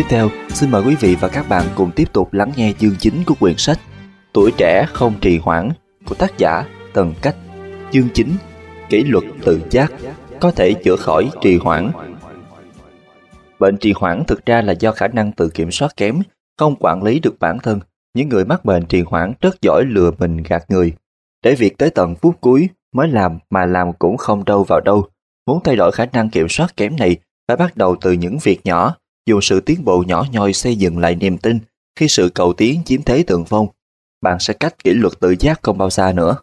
tiếp theo, xin mời quý vị và các bạn cùng tiếp tục lắng nghe chương chính của quyển sách Tuổi trẻ không trì hoãn của tác giả Tần Cách. Chương chính Kỷ luật tự giác có thể chữa khỏi trì hoãn. Bệnh trì hoãn thực ra là do khả năng tự kiểm soát kém, không quản lý được bản thân. Những người mắc bệnh trì hoãn rất giỏi lừa mình gạt người. Để việc tới tận phút cuối mới làm mà làm cũng không đâu vào đâu. Muốn thay đổi khả năng kiểm soát kém này phải bắt đầu từ những việc nhỏ, dùng sự tiến bộ nhỏ nhoi xây dựng lại niềm tin khi sự cầu tiến chiếm thế thượng phong. Bạn sẽ cách kỷ luật tự giác không bao xa nữa.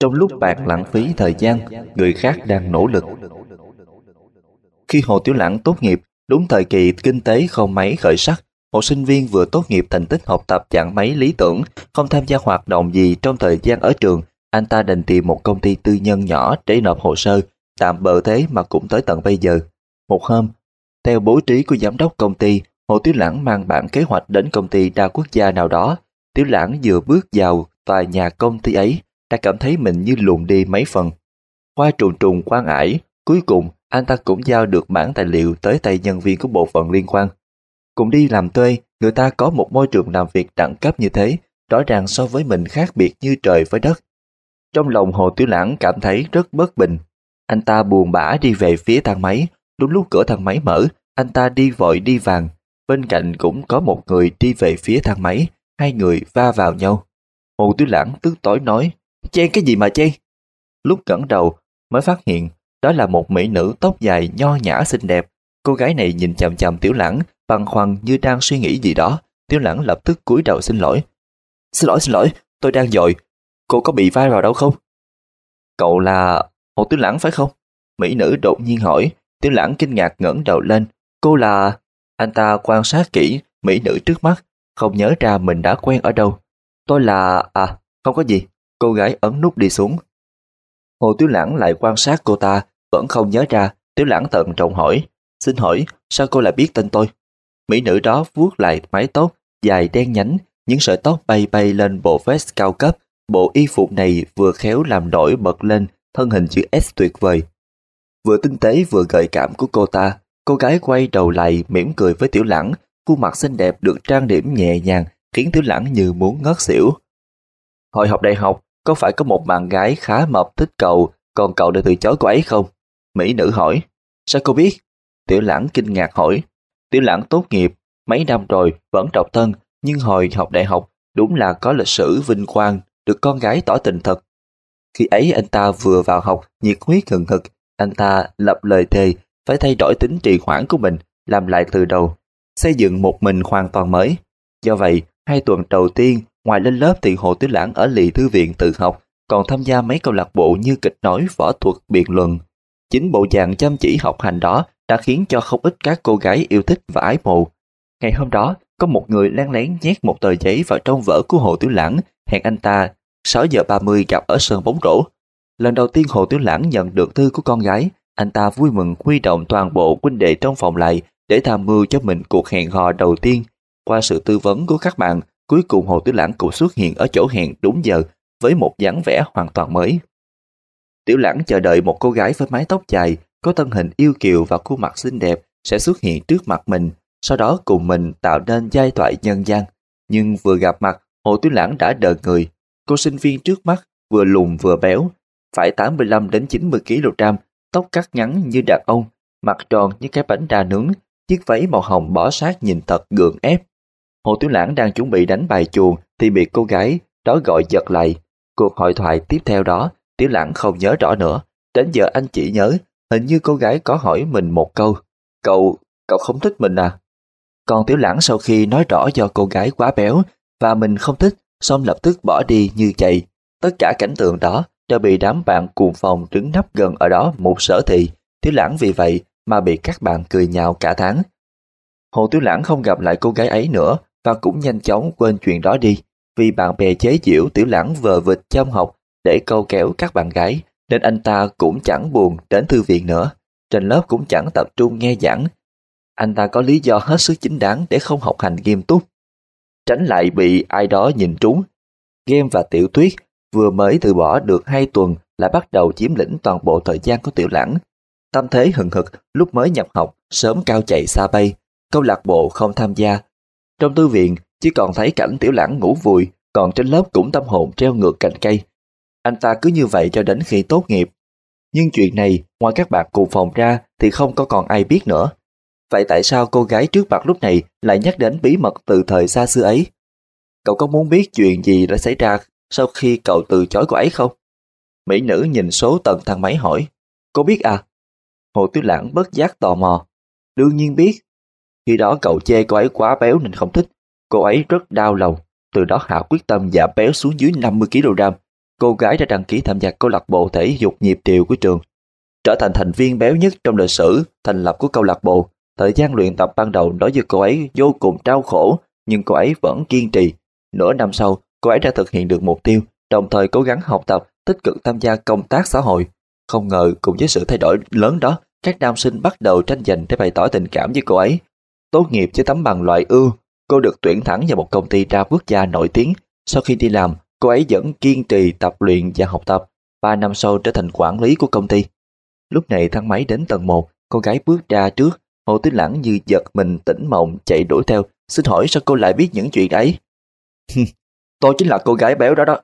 Trong lúc bạn lãng phí thời gian, người khác đang nỗ lực. Khi Hồ Tiểu Lãng tốt nghiệp, đúng thời kỳ kinh tế không mấy khởi sắc, một sinh viên vừa tốt nghiệp thành tích học tập chẳng mấy lý tưởng, không tham gia hoạt động gì trong thời gian ở trường, anh ta đành tìm một công ty tư nhân nhỏ để nộp hồ sơ, tạm bợ thế mà cũng tới tận bây giờ. Một hôm, theo bố trí của giám đốc công ty, Hồ Tiểu Lãng mang bản kế hoạch đến công ty đa quốc gia nào đó. Tiểu Lãng vừa bước vào tòa nhà công ty ấy, đã cảm thấy mình như luồn đi mấy phần. Qua trùng trùng quan ải, cuối cùng anh ta cũng giao được bản tài liệu tới tay nhân viên của bộ phận liên quan. Cùng đi làm thuê, người ta có một môi trường làm việc đẳng cấp như thế, rõ ràng so với mình khác biệt như trời với đất. Trong lòng Hồ Tiểu Lãng cảm thấy rất bất bình. Anh ta buồn bã đi về phía thang máy, đúng lúc cửa thang máy mở, anh ta đi vội đi vàng. Bên cạnh cũng có một người đi về phía thang máy, hai người va vào nhau. Hồ Tiểu Lãng tức tối nói, chen cái gì mà chen? Lúc ngẩng đầu mới phát hiện đó là một mỹ nữ tóc dài nho nhã xinh đẹp. Cô gái này nhìn chằm chằm Tiểu Lãng, băn khoăn như đang suy nghĩ gì đó. Tiểu Lãng lập tức cúi đầu xin lỗi. Xin lỗi, xin lỗi, tôi đang dội. Cô có bị vai vào đâu không? Cậu là Hồ Tiểu Lãng phải không? Mỹ nữ đột nhiên hỏi. Tiểu Lãng kinh ngạc ngẩng đầu lên. Cô là... Anh ta quan sát kỹ mỹ nữ trước mắt, không nhớ ra mình đã quen ở đâu. Tôi là... À, không có gì. Cô gái ấn nút đi xuống. Hồ Tiểu Lãng lại quan sát cô ta, vẫn không nhớ ra. Tiểu Lãng tận trọng hỏi. Xin hỏi, sao cô lại biết tên tôi? Mỹ nữ đó vuốt lại mái tóc, dài đen nhánh, những sợi tóc bay bay lên bộ vest cao cấp. Bộ y phục này vừa khéo làm nổi bật lên thân hình chữ S tuyệt vời. Vừa tinh tế vừa gợi cảm của cô ta, cô gái quay đầu lại mỉm cười với Tiểu Lãng, khuôn mặt xinh đẹp được trang điểm nhẹ nhàng khiến Tiểu Lãng như muốn ngất xỉu. Hồi học đại học, có phải có một bạn gái khá mập thích cậu, còn cậu đã từ chối cô ấy không? Mỹ nữ hỏi. Sao cô biết? Tiểu lãng kinh ngạc hỏi. Tiểu lãng tốt nghiệp, mấy năm rồi vẫn độc thân, nhưng hồi học đại học đúng là có lịch sử vinh quang, được con gái tỏ tình thật. Khi ấy anh ta vừa vào học, nhiệt huyết hừng hực, anh ta lập lời thề phải thay đổi tính trì hoãn của mình, làm lại từ đầu, xây dựng một mình hoàn toàn mới. Do vậy, hai tuần đầu tiên Ngoài lên lớp thì Hồ Tiểu Lãng ở lì thư viện tự học, còn tham gia mấy câu lạc bộ như kịch nói, võ thuật, biện luận. Chính bộ dạng chăm chỉ học hành đó đã khiến cho không ít các cô gái yêu thích và ái mộ. Ngày hôm đó, có một người len lén nhét một tờ giấy vào trong vở của Hồ Tiểu Lãng, hẹn anh ta 6 giờ 30 gặp ở sân bóng rổ. Lần đầu tiên Hồ Tiểu Lãng nhận được thư của con gái, anh ta vui mừng huy động toàn bộ huynh đệ trong phòng lại để tham mưu cho mình cuộc hẹn hò đầu tiên. Qua sự tư vấn của các bạn, Cuối cùng Hồ Tiểu Lãng cũng xuất hiện ở chỗ hẹn đúng giờ với một dáng vẻ hoàn toàn mới. Tiểu Lãng chờ đợi một cô gái với mái tóc dài, có thân hình yêu kiều và khuôn mặt xinh đẹp sẽ xuất hiện trước mặt mình, sau đó cùng mình tạo nên giai thoại nhân gian. Nhưng vừa gặp mặt, Hồ Tiểu Lãng đã đợi người. Cô sinh viên trước mắt vừa lùn vừa béo, phải 85 đến 90 kg, tóc cắt ngắn như đàn ông, mặt tròn như cái bánh đa nướng, chiếc váy màu hồng bỏ sát nhìn thật gượng ép. Hồ Tiểu Lãng đang chuẩn bị đánh bài chuồng thì bị cô gái đó gọi giật lại. Cuộc hội thoại tiếp theo đó, Tiểu Lãng không nhớ rõ nữa. Đến giờ anh chỉ nhớ, hình như cô gái có hỏi mình một câu. Cậu, cậu không thích mình à? Còn Tiểu Lãng sau khi nói rõ do cô gái quá béo và mình không thích, xong lập tức bỏ đi như chạy. Tất cả cảnh tượng đó đã bị đám bạn cùng phòng đứng nấp gần ở đó một sở thị. Tiểu Lãng vì vậy mà bị các bạn cười nhạo cả tháng. Hồ Tiểu Lãng không gặp lại cô gái ấy nữa và cũng nhanh chóng quên chuyện đó đi, vì bạn bè chế giễu tiểu lãng vờ vịt châm học để câu kéo các bạn gái, nên anh ta cũng chẳng buồn đến thư viện nữa. Trên lớp cũng chẳng tập trung nghe giảng. Anh ta có lý do hết sức chính đáng để không học hành nghiêm túc. Tránh lại bị ai đó nhìn trúng. Game và tiểu tuyết vừa mới từ bỏ được hai tuần lại bắt đầu chiếm lĩnh toàn bộ thời gian của tiểu lãng. Tâm thế hừng hực lúc mới nhập học, sớm cao chạy xa bay. câu lạc bộ không tham gia. Trong thư viện, chỉ còn thấy cảnh tiểu lãng ngủ vùi, còn trên lớp cũng tâm hồn treo ngược cành cây. Anh ta cứ như vậy cho đến khi tốt nghiệp. Nhưng chuyện này, ngoài các bạn cùng phòng ra thì không có còn ai biết nữa. Vậy tại sao cô gái trước mặt lúc này lại nhắc đến bí mật từ thời xa xưa ấy? Cậu có muốn biết chuyện gì đã xảy ra sau khi cậu từ chối cô ấy không? Mỹ nữ nhìn số tầng thang máy hỏi. Cô biết à? Hồ Tứ Lãng bất giác tò mò. Đương nhiên biết. Khi đó cậu chê cô ấy quá béo nên không thích. Cô ấy rất đau lòng. Từ đó Hạ quyết tâm giảm béo xuống dưới 50kg. Cô gái đã đăng ký tham gia câu lạc bộ thể dục nhịp điệu của trường. Trở thành thành viên béo nhất trong lịch sử thành lập của câu lạc bộ. Thời gian luyện tập ban đầu đối với cô ấy vô cùng đau khổ, nhưng cô ấy vẫn kiên trì. Nửa năm sau, cô ấy đã thực hiện được mục tiêu, đồng thời cố gắng học tập, tích cực tham gia công tác xã hội. Không ngờ cùng với sự thay đổi lớn đó, các nam sinh bắt đầu tranh giành để bày tỏ tình cảm với cô ấy. Tốt nghiệp với tấm bằng loại ưu, cô được tuyển thẳng vào một công ty đa quốc gia nổi tiếng. Sau khi đi làm, cô ấy vẫn kiên trì tập luyện và học tập. Ba năm sau trở thành quản lý của công ty. Lúc này thang máy đến tầng 1, cô gái bước ra trước. Hồ Tứ Lãng như giật mình tỉnh mộng chạy đuổi theo. Xin hỏi sao cô lại biết những chuyện ấy? Tôi chính là cô gái béo đó đó.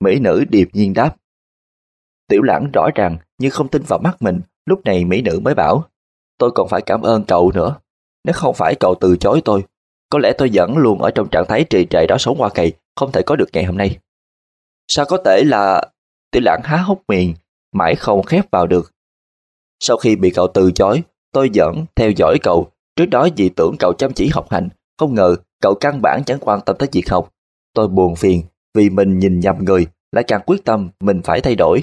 Mỹ nữ điệp nhiên đáp. Tiểu lãng rõ ràng như không tin vào mắt mình, lúc này mỹ nữ mới bảo, tôi còn phải cảm ơn cậu nữa. Nếu không phải cậu từ chối tôi, có lẽ tôi vẫn luôn ở trong trạng thái trì trệ đó sống qua kỳ, không thể có được ngày hôm nay. Sao có thể là... Tiểu lãng há hốc miệng, mãi không khép vào được. Sau khi bị cậu từ chối, tôi vẫn theo dõi cậu. Trước đó vì tưởng cậu chăm chỉ học hành, không ngờ cậu căn bản chẳng quan tâm tới việc học. Tôi buồn phiền vì mình nhìn nhầm người, lại càng quyết tâm mình phải thay đổi.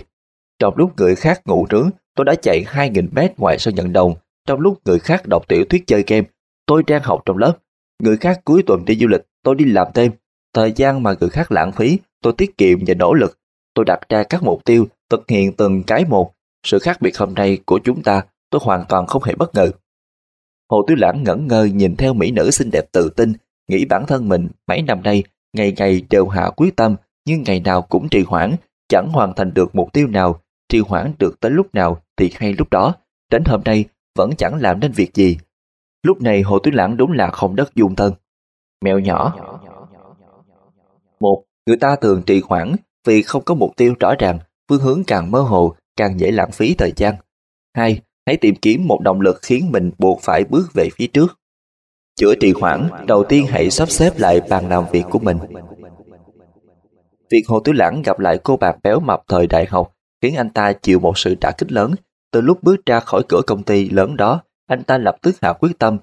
Trong lúc người khác ngủ nướng, tôi đã chạy 2.000 mét ngoài sân nhận đồng Trong lúc người khác đọc tiểu thuyết chơi game, tôi đang học trong lớp. Người khác cuối tuần đi du lịch, tôi đi làm thêm. Thời gian mà người khác lãng phí, tôi tiết kiệm và nỗ lực. Tôi đặt ra các mục tiêu, thực hiện từng cái một. Sự khác biệt hôm nay của chúng ta, tôi hoàn toàn không hề bất ngờ. Hồ Tứ Lãng ngẩn ngơ nhìn theo mỹ nữ xinh đẹp tự tin, nghĩ bản thân mình mấy năm nay, ngày ngày đều hạ quyết tâm, nhưng ngày nào cũng trì hoãn, chẳng hoàn thành được mục tiêu nào, trì hoãn được tới lúc nào thì hay lúc đó, đến hôm nay vẫn chẳng làm nên việc gì. Lúc này Hồ tuyết Lãng đúng là không đất dung thân. Mèo nhỏ Một, người ta thường trì hoãn vì không có mục tiêu rõ ràng, phương hướng càng mơ hồ, càng dễ lãng phí thời gian. Hai, hãy tìm kiếm một động lực khiến mình buộc phải bước về phía trước. Chữa trì hoãn, đầu tiên hãy sắp xếp lại bàn làm việc của mình. Việc Hồ Tứ Lãng gặp lại cô bạn béo mập thời đại học khiến anh ta chịu một sự đả kích lớn. Từ lúc bước ra khỏi cửa công ty lớn đó, anh ta lập tức hạ quyết tâm.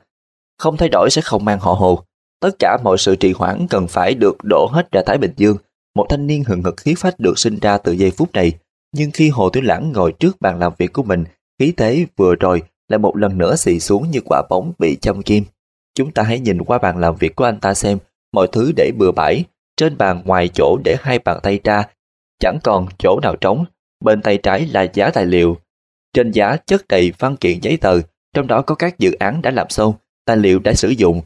Không thay đổi sẽ không mang họ Hồ. Tất cả mọi sự trì hoãn cần phải được đổ hết ra Thái Bình Dương. Một thanh niên hừng hực khí phách được sinh ra từ giây phút này. Nhưng khi Hồ Tứ Lãng ngồi trước bàn làm việc của mình, khí thế vừa rồi lại một lần nữa xì xuống như quả bóng bị châm kim. Chúng ta hãy nhìn qua bàn làm việc của anh ta xem, mọi thứ để bừa bãi, trên bàn ngoài chỗ để hai bàn tay ra, chẳng còn chỗ nào trống, bên tay trái là giá tài liệu. Trên giá chất đầy văn kiện giấy tờ, trong đó có các dự án đã làm xong, tài liệu đã sử dụng.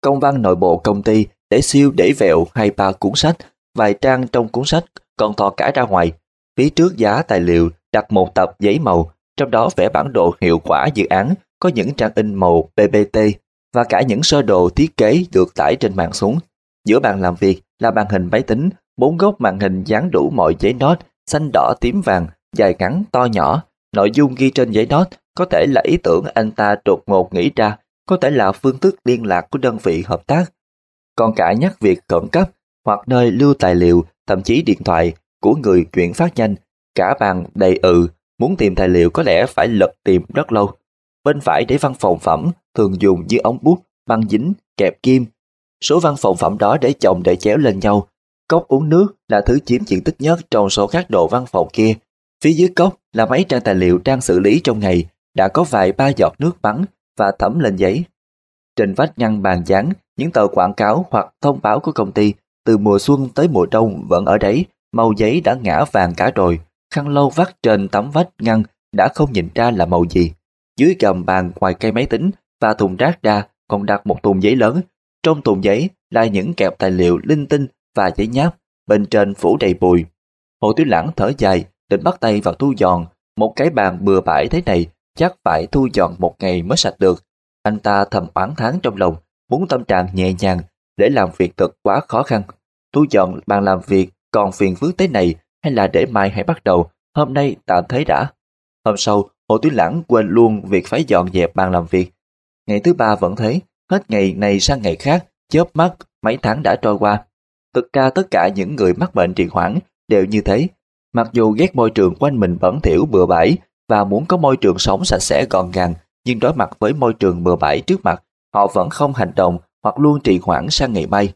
Công văn nội bộ công ty để siêu để vẹo hai ba cuốn sách, vài trang trong cuốn sách còn thò cả ra ngoài. Phía trước giá tài liệu đặt một tập giấy màu, trong đó vẽ bản đồ hiệu quả dự án, có những trang in màu PPT và cả những sơ đồ thiết kế được tải trên mạng xuống. Giữa bàn làm việc là màn hình máy tính, bốn góc màn hình dán đủ mọi giấy nốt, xanh đỏ tím vàng, dài ngắn to nhỏ. Nội dung ghi trên giấy nốt có thể là ý tưởng anh ta đột ngột nghĩ ra, có thể là phương thức liên lạc của đơn vị hợp tác. Còn cả nhắc việc khẩn cấp hoặc nơi lưu tài liệu, thậm chí điện thoại của người chuyển phát nhanh, cả bàn đầy ừ, muốn tìm tài liệu có lẽ phải lật tìm rất lâu. Bên phải để văn phòng phẩm thường dùng như ống bút, băng dính, kẹp kim. Số văn phòng phẩm đó để chồng để chéo lên nhau. Cốc uống nước là thứ chiếm diện tích nhất trong số các đồ văn phòng kia. Phía dưới cốc là mấy trang tài liệu đang xử lý trong ngày, đã có vài ba giọt nước bắn và thấm lên giấy. Trên vách ngăn bàn dán những tờ quảng cáo hoặc thông báo của công ty từ mùa xuân tới mùa đông vẫn ở đấy, màu giấy đã ngã vàng cả rồi, khăn lâu vắt trên tấm vách ngăn đã không nhìn ra là màu gì. Dưới gầm bàn ngoài cây máy tính và thùng rác ra còn đặt một thùng giấy lớn. Trong thùng giấy là những kẹp tài liệu linh tinh và giấy nháp, bên trên phủ đầy bụi. Hồ Tiểu Lãng thở dài, định bắt tay vào thu dọn. Một cái bàn bừa bãi thế này chắc phải thu dọn một ngày mới sạch được. Anh ta thầm oán thán trong lòng, muốn tâm trạng nhẹ nhàng để làm việc thật quá khó khăn. thu dọn bàn làm việc còn phiền phức thế này hay là để mai hãy bắt đầu, hôm nay tạm thấy đã. Hôm sau, Hồ tuyết Lãng quên luôn việc phải dọn dẹp bàn làm việc. Ngày thứ ba vẫn thế, hết ngày này sang ngày khác, chớp mắt, mấy tháng đã trôi qua. Thực ra tất cả những người mắc bệnh trì hoãn đều như thế. Mặc dù ghét môi trường quanh mình bẩn thỉu bừa bãi và muốn có môi trường sống sạch sẽ gọn gàng, nhưng đối mặt với môi trường bừa bãi trước mặt, họ vẫn không hành động hoặc luôn trì hoãn sang ngày mai.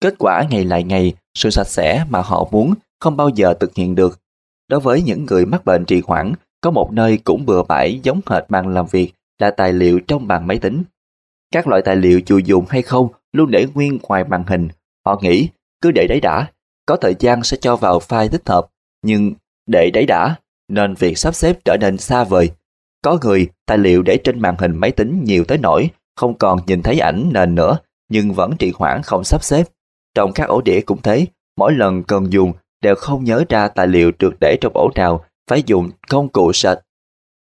Kết quả ngày lại ngày, sự sạch sẽ mà họ muốn không bao giờ thực hiện được. Đối với những người mắc bệnh trì hoãn, có một nơi cũng bừa bãi giống hệt bàn làm việc là tài liệu trong bàn máy tính. Các loại tài liệu dù dùng hay không luôn để nguyên ngoài màn hình. Họ nghĩ cứ để đấy đã, có thời gian sẽ cho vào file thích hợp, nhưng để đấy đã, nên việc sắp xếp trở nên xa vời. Có người tài liệu để trên màn hình máy tính nhiều tới nỗi không còn nhìn thấy ảnh nền nữa, nhưng vẫn trì hoãn không sắp xếp. Trong các ổ đĩa cũng thế, mỗi lần cần dùng đều không nhớ ra tài liệu được để trong ổ nào, phải dùng công cụ sạch.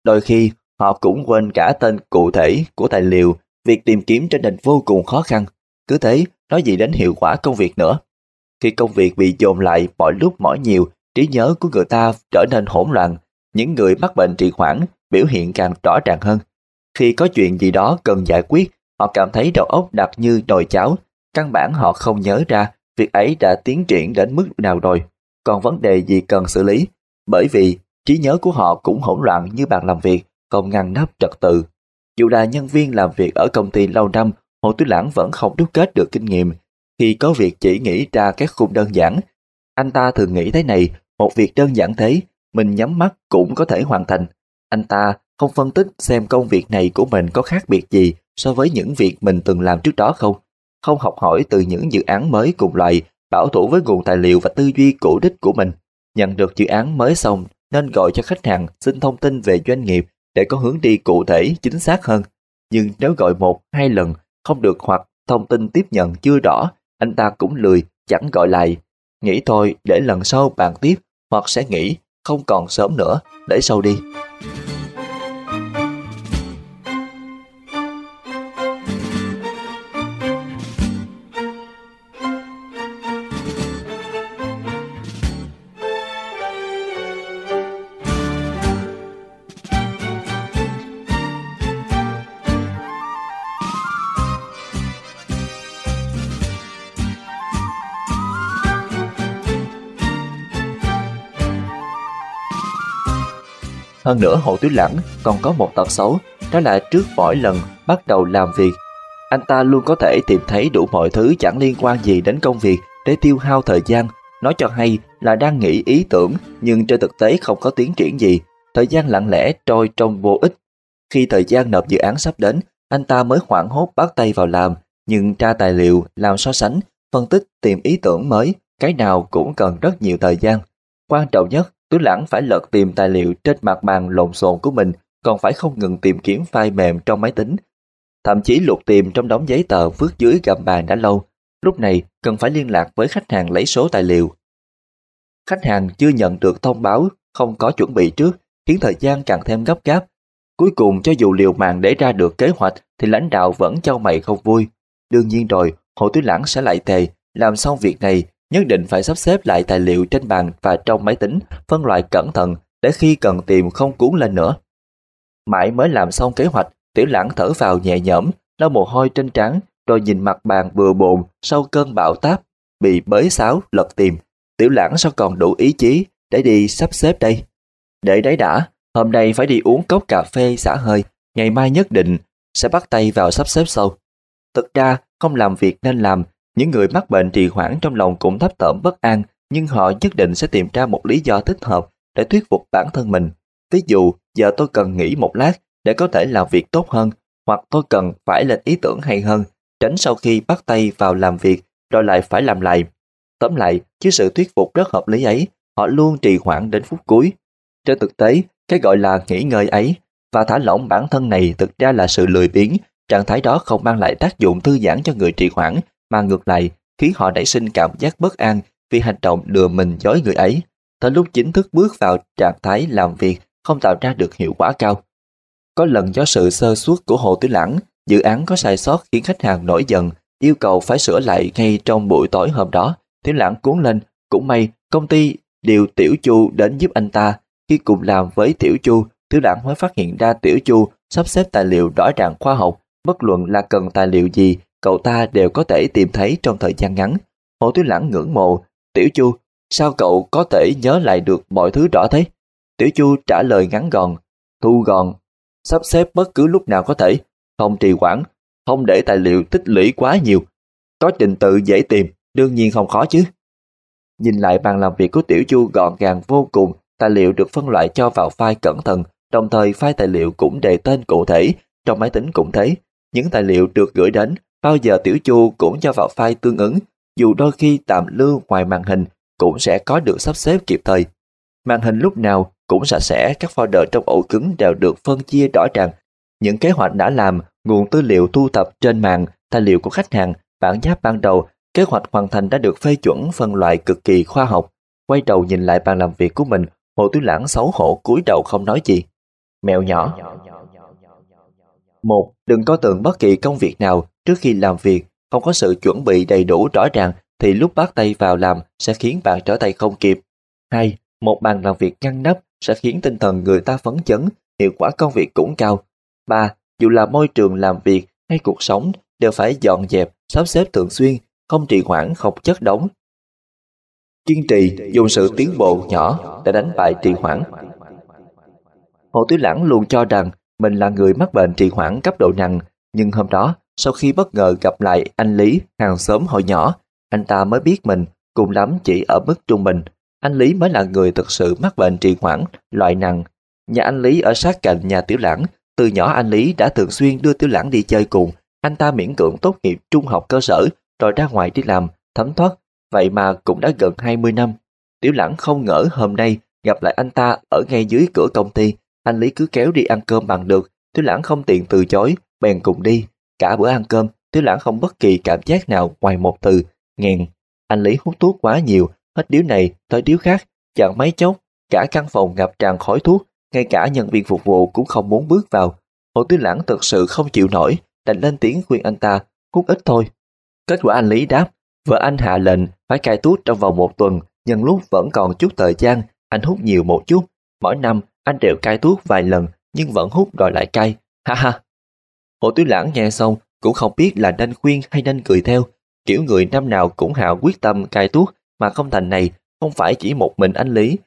Đôi khi, họ cũng quên cả tên cụ thể của tài liệu, việc tìm kiếm trên nền vô cùng khó khăn. Cứ thế, nói gì đến hiệu quả công việc nữa. Khi công việc bị dồn lại mọi lúc mỏi nhiều, trí nhớ của người ta trở nên hỗn loạn. Những người mắc bệnh trì hoãn biểu hiện càng rõ ràng hơn. Khi có chuyện gì đó cần giải quyết, họ cảm thấy đầu óc đặt như nồi cháo. Căn bản họ không nhớ ra việc ấy đã tiến triển đến mức nào rồi. Còn vấn đề gì cần xử lý? Bởi vì trí nhớ của họ cũng hỗn loạn như bàn làm việc, không ngăn nắp trật tự. Dù là nhân viên làm việc ở công ty lâu năm, Hồ Tú Lãng vẫn không đúc kết được kinh nghiệm. Khi có việc chỉ nghĩ ra các khung đơn giản, anh ta thường nghĩ thế này, một việc đơn giản thế, mình nhắm mắt cũng có thể hoàn thành. Anh ta không phân tích xem công việc này của mình có khác biệt gì so với những việc mình từng làm trước đó không. Không học hỏi từ những dự án mới cùng loại, bảo thủ với nguồn tài liệu và tư duy cũ đích của mình. Nhận được dự án mới xong nên gọi cho khách hàng xin thông tin về doanh nghiệp để có hướng đi cụ thể chính xác hơn. Nhưng nếu gọi một, hai lần không được hoặc thông tin tiếp nhận chưa rõ, anh ta cũng lười, chẳng gọi lại. Nghĩ thôi để lần sau bàn tiếp hoặc sẽ nghĩ không còn sớm nữa, để sau đi. Hơn nữa Hồ Tứ Lãng còn có một tật xấu, đó là trước mỗi lần bắt đầu làm việc, anh ta luôn có thể tìm thấy đủ mọi thứ chẳng liên quan gì đến công việc để tiêu hao thời gian, nói cho hay là đang nghĩ ý tưởng nhưng trên thực tế không có tiến triển gì, thời gian lặng lẽ trôi trong vô ích. Khi thời gian nộp dự án sắp đến, anh ta mới hoảng hốt bắt tay vào làm, nhưng tra tài liệu, làm so sánh, phân tích, tìm ý tưởng mới, cái nào cũng cần rất nhiều thời gian. Quan trọng nhất Tú Lãng phải lật tìm tài liệu trên mặt bàn lộn xộn của mình, còn phải không ngừng tìm kiếm file mềm trong máy tính. Thậm chí lục tìm trong đống giấy tờ vứt dưới gầm bàn đã lâu. Lúc này cần phải liên lạc với khách hàng lấy số tài liệu. Khách hàng chưa nhận được thông báo, không có chuẩn bị trước, khiến thời gian càng thêm gấp gáp. Cuối cùng cho dù liều mạng để ra được kế hoạch thì lãnh đạo vẫn cho mày không vui. Đương nhiên rồi, Hồ Tứ Lãng sẽ lại thề, làm xong việc này nhất định phải sắp xếp lại tài liệu trên bàn và trong máy tính, phân loại cẩn thận để khi cần tìm không cuốn lên nữa. Mãi mới làm xong kế hoạch, tiểu lãng thở vào nhẹ nhõm, lau mồ hôi trên trán, rồi nhìn mặt bàn bừa bộn sau cơn bão táp, bị bới xáo lật tìm. Tiểu lãng sao còn đủ ý chí để đi sắp xếp đây? Để đấy đã, hôm nay phải đi uống cốc cà phê xả hơi, ngày mai nhất định sẽ bắt tay vào sắp xếp sau. Thực ra, không làm việc nên làm những người mắc bệnh trì hoãn trong lòng cũng thấp thỏm bất an, nhưng họ nhất định sẽ tìm ra một lý do thích hợp để thuyết phục bản thân mình. Ví dụ, giờ tôi cần nghỉ một lát để có thể làm việc tốt hơn, hoặc tôi cần phải lên ý tưởng hay hơn, tránh sau khi bắt tay vào làm việc rồi lại phải làm lại. Tóm lại, chứ sự thuyết phục rất hợp lý ấy, họ luôn trì hoãn đến phút cuối. Trên thực tế, cái gọi là nghỉ ngơi ấy và thả lỏng bản thân này thực ra là sự lười biếng, trạng thái đó không mang lại tác dụng thư giãn cho người trì hoãn mà ngược lại khiến họ nảy sinh cảm giác bất an vì hành động lừa mình dối người ấy. Tới lúc chính thức bước vào trạng thái làm việc không tạo ra được hiệu quả cao. Có lần do sự sơ suất của Hồ Tứ Lãng dự án có sai sót khiến khách hàng nổi giận, yêu cầu phải sửa lại ngay trong buổi tối hôm đó. Tiểu lãng cuốn lên, cũng may công ty điều Tiểu Chu đến giúp anh ta. Khi cùng làm với Tiểu Chu, Tiểu lãng mới phát hiện ra Tiểu Chu sắp xếp tài liệu rõ ràng khoa học, bất luận là cần tài liệu gì, cậu ta đều có thể tìm thấy trong thời gian ngắn. Hồ Tiểu lãng ngưỡng mộ, Tiểu Chu, sao cậu có thể nhớ lại được mọi thứ rõ thế? Tiểu Chu trả lời ngắn gọn, thu gọn, sắp xếp bất cứ lúc nào có thể, không trì hoãn, không để tài liệu tích lũy quá nhiều. Có trình tự dễ tìm, đương nhiên không khó chứ. Nhìn lại bàn làm việc của Tiểu Chu gọn gàng vô cùng, tài liệu được phân loại cho vào file cẩn thận, đồng thời file tài liệu cũng đề tên cụ thể, trong máy tính cũng thế. Những tài liệu được gửi đến, bao giờ Tiểu Chu cũng cho vào file tương ứng, dù đôi khi tạm lưu ngoài màn hình cũng sẽ có được sắp xếp kịp thời. Màn hình lúc nào cũng sạch sẽ, các folder trong ổ cứng đều được phân chia rõ ràng. Những kế hoạch đã làm, nguồn tư liệu thu thập trên mạng, tài liệu của khách hàng, bản giáp ban đầu, kế hoạch hoàn thành đã được phê chuẩn phân loại cực kỳ khoa học. Quay đầu nhìn lại bàn làm việc của mình, Hồ Tiểu Lãng xấu hổ cúi đầu không nói gì. Mèo nhỏ. Một, đừng có tưởng bất kỳ công việc nào trước khi làm việc không có sự chuẩn bị đầy đủ rõ ràng thì lúc bắt tay vào làm sẽ khiến bạn trở tay không kịp. Hai, một bàn làm việc ngăn nắp sẽ khiến tinh thần người ta phấn chấn, hiệu quả công việc cũng cao. ba Dù là môi trường làm việc hay cuộc sống đều phải dọn dẹp, sắp xếp thường xuyên, không trì hoãn, không chất đóng. Kiên trì dùng sự tiến bộ nhỏ để đánh bại trì hoãn. Hồ Tứ Lãng luôn cho rằng mình là người mắc bệnh trì hoãn cấp độ nặng, nhưng hôm đó, sau khi bất ngờ gặp lại anh Lý, hàng xóm hồi nhỏ, anh ta mới biết mình cùng lắm chỉ ở mức trung bình, anh Lý mới là người thực sự mắc bệnh trì hoãn, loại nặng. Nhà anh Lý ở sát cạnh nhà Tiểu Lãng, từ nhỏ anh Lý đã thường xuyên đưa Tiểu Lãng đi chơi cùng. Anh ta miễn cưỡng tốt nghiệp trung học cơ sở, rồi ra ngoài đi làm, thấm thoát. Vậy mà cũng đã gần 20 năm. Tiểu Lãng không ngờ hôm nay gặp lại anh ta ở ngay dưới cửa công ty. Anh Lý cứ kéo đi ăn cơm bằng được. Tiểu Lãng không tiện từ chối, bèn cùng đi. Cả bữa ăn cơm, Tiểu Lãng không bất kỳ cảm giác nào ngoài một từ, nghẹn. Anh Lý hút thuốc quá nhiều, hết điếu này tới điếu khác, chẳng mấy chốc, cả căn phòng ngập tràn khói thuốc, ngay cả nhân viên phục vụ cũng không muốn bước vào. Hồ Tiểu Lãng thực sự không chịu nổi, đành lên tiếng khuyên anh ta, hút ít thôi. Kết quả anh Lý đáp, vợ anh hạ lệnh phải cai thuốc trong vòng một tuần, nhân lúc vẫn còn chút thời gian, anh hút nhiều một chút. Mỗi năm, anh đều cai thuốc vài lần, nhưng vẫn hút rồi lại cai. Ha ha! Hồ Tứ Lãng nghe xong, cũng không biết là nên khuyên hay nên cười theo. Kiểu người năm nào cũng hào quyết tâm cai tuốt mà không thành này không phải chỉ một mình anh Lý,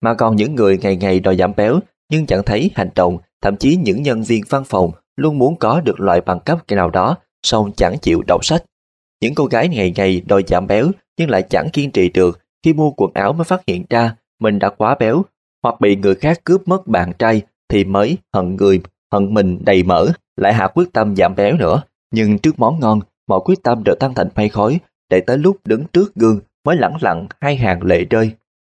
mà còn những người ngày ngày đòi giảm béo nhưng chẳng thấy hành động, thậm chí những nhân viên văn phòng luôn muốn có được loại bằng cấp nào đó, song chẳng chịu đọc sách. Những cô gái ngày ngày đòi giảm béo nhưng lại chẳng kiên trì được khi mua quần áo mới phát hiện ra mình đã quá béo hoặc bị người khác cướp mất bạn trai thì mới hận người, hận mình đầy mỡ, lại hạ quyết tâm giảm béo nữa. Nhưng trước món ngon, mọi quyết tâm đều tan thành mây khói, để tới lúc đứng trước gương mới lẳng lặng hai hàng lệ rơi.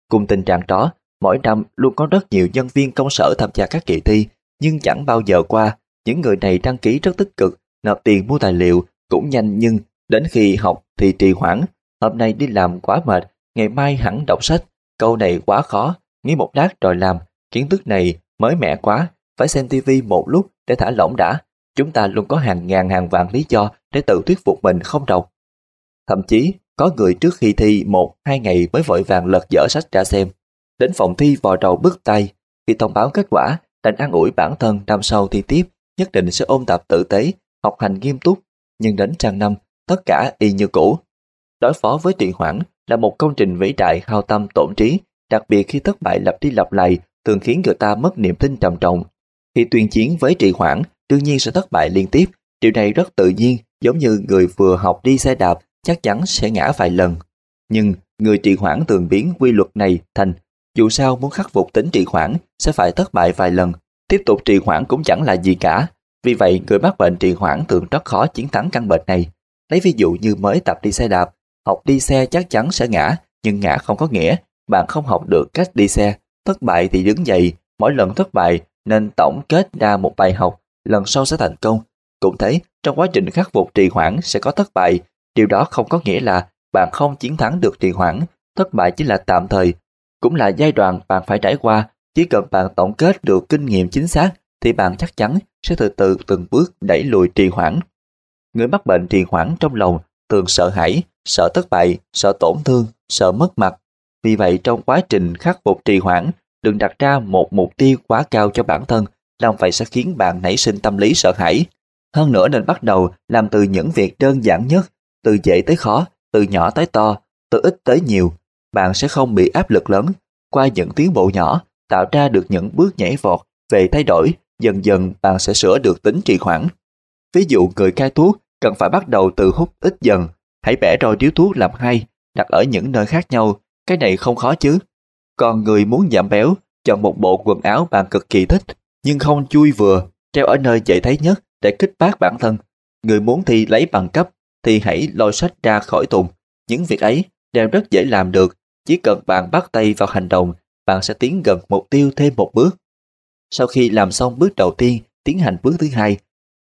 Cùng tình trạng đó, mỗi năm luôn có rất nhiều nhân viên công sở tham gia các kỳ thi, nhưng chẳng bao giờ qua, những người này đăng ký rất tích cực, nộp tiền mua tài liệu cũng nhanh nhưng đến khi học thì trì hoãn. Hôm nay đi làm quá mệt, ngày mai hẳn đọc sách, câu này quá khó, nghĩ một lát rồi làm, kiến thức này mới mẻ quá, phải xem tivi một lúc để thả lỏng đã. Chúng ta luôn có hàng ngàn hàng vạn lý do để tự thuyết phục mình không đọc. Thậm chí, có người trước khi thi một, hai ngày mới vội vàng lật dở sách ra xem. Đến phòng thi vò đầu bứt tay. Khi thông báo kết quả, đành an ủi bản thân năm sau thi tiếp, nhất định sẽ ôn tập tử tế, học hành nghiêm túc. Nhưng đến trang năm, tất cả y như cũ. Đối phó với trì hoãn là một công trình vĩ đại hao tâm tổn trí, đặc biệt khi thất bại lặp đi lặp lại thường khiến người ta mất niềm tin trầm trọng. Khi tuyên chiến với trì hoãn, đương nhiên sẽ thất bại liên tiếp. Điều này rất tự nhiên, giống như người vừa học đi xe đạp chắc chắn sẽ ngã vài lần. Nhưng người trì hoãn thường biến quy luật này thành dù sao muốn khắc phục tính trì hoãn sẽ phải thất bại vài lần. Tiếp tục trì hoãn cũng chẳng là gì cả. Vì vậy người mắc bệnh trì hoãn thường rất khó chiến thắng căn bệnh này. Lấy ví dụ như mới tập đi xe đạp, học đi xe chắc chắn sẽ ngã, nhưng ngã không có nghĩa bạn không học được cách đi xe. Thất bại thì đứng dậy, mỗi lần thất bại nên tổng kết ra một bài học, lần sau sẽ thành công. Cũng thế, trong quá trình khắc phục trì hoãn sẽ có thất bại, Điều đó không có nghĩa là bạn không chiến thắng được trì hoãn, thất bại chỉ là tạm thời, cũng là giai đoạn bạn phải trải qua, chỉ cần bạn tổng kết được kinh nghiệm chính xác thì bạn chắc chắn sẽ từ từ từng bước đẩy lùi trì hoãn. Người mắc bệnh trì hoãn trong lòng thường sợ hãi, sợ thất bại, sợ tổn thương, sợ mất mặt. Vì vậy trong quá trình khắc phục trì hoãn, đừng đặt ra một mục tiêu quá cao cho bản thân, làm vậy sẽ khiến bạn nảy sinh tâm lý sợ hãi. Hơn nữa nên bắt đầu làm từ những việc đơn giản nhất, từ dễ tới khó, từ nhỏ tới to, từ ít tới nhiều. Bạn sẽ không bị áp lực lớn. Qua những tiến bộ nhỏ, tạo ra được những bước nhảy vọt về thay đổi, dần dần bạn sẽ sửa được tính trì hoãn. Ví dụ người cai thuốc cần phải bắt đầu từ hút ít dần, hãy bẻ rồi điếu thuốc làm hai, đặt ở những nơi khác nhau, cái này không khó chứ. Còn người muốn giảm béo, chọn một bộ quần áo bạn cực kỳ thích, nhưng không chui vừa, treo ở nơi dễ thấy nhất để kích phát bản thân. Người muốn thi lấy bằng cấp thì hãy lôi sách ra khỏi tùng. Những việc ấy đều rất dễ làm được, chỉ cần bạn bắt tay vào hành động, bạn sẽ tiến gần mục tiêu thêm một bước. Sau khi làm xong bước đầu tiên, tiến hành bước thứ hai.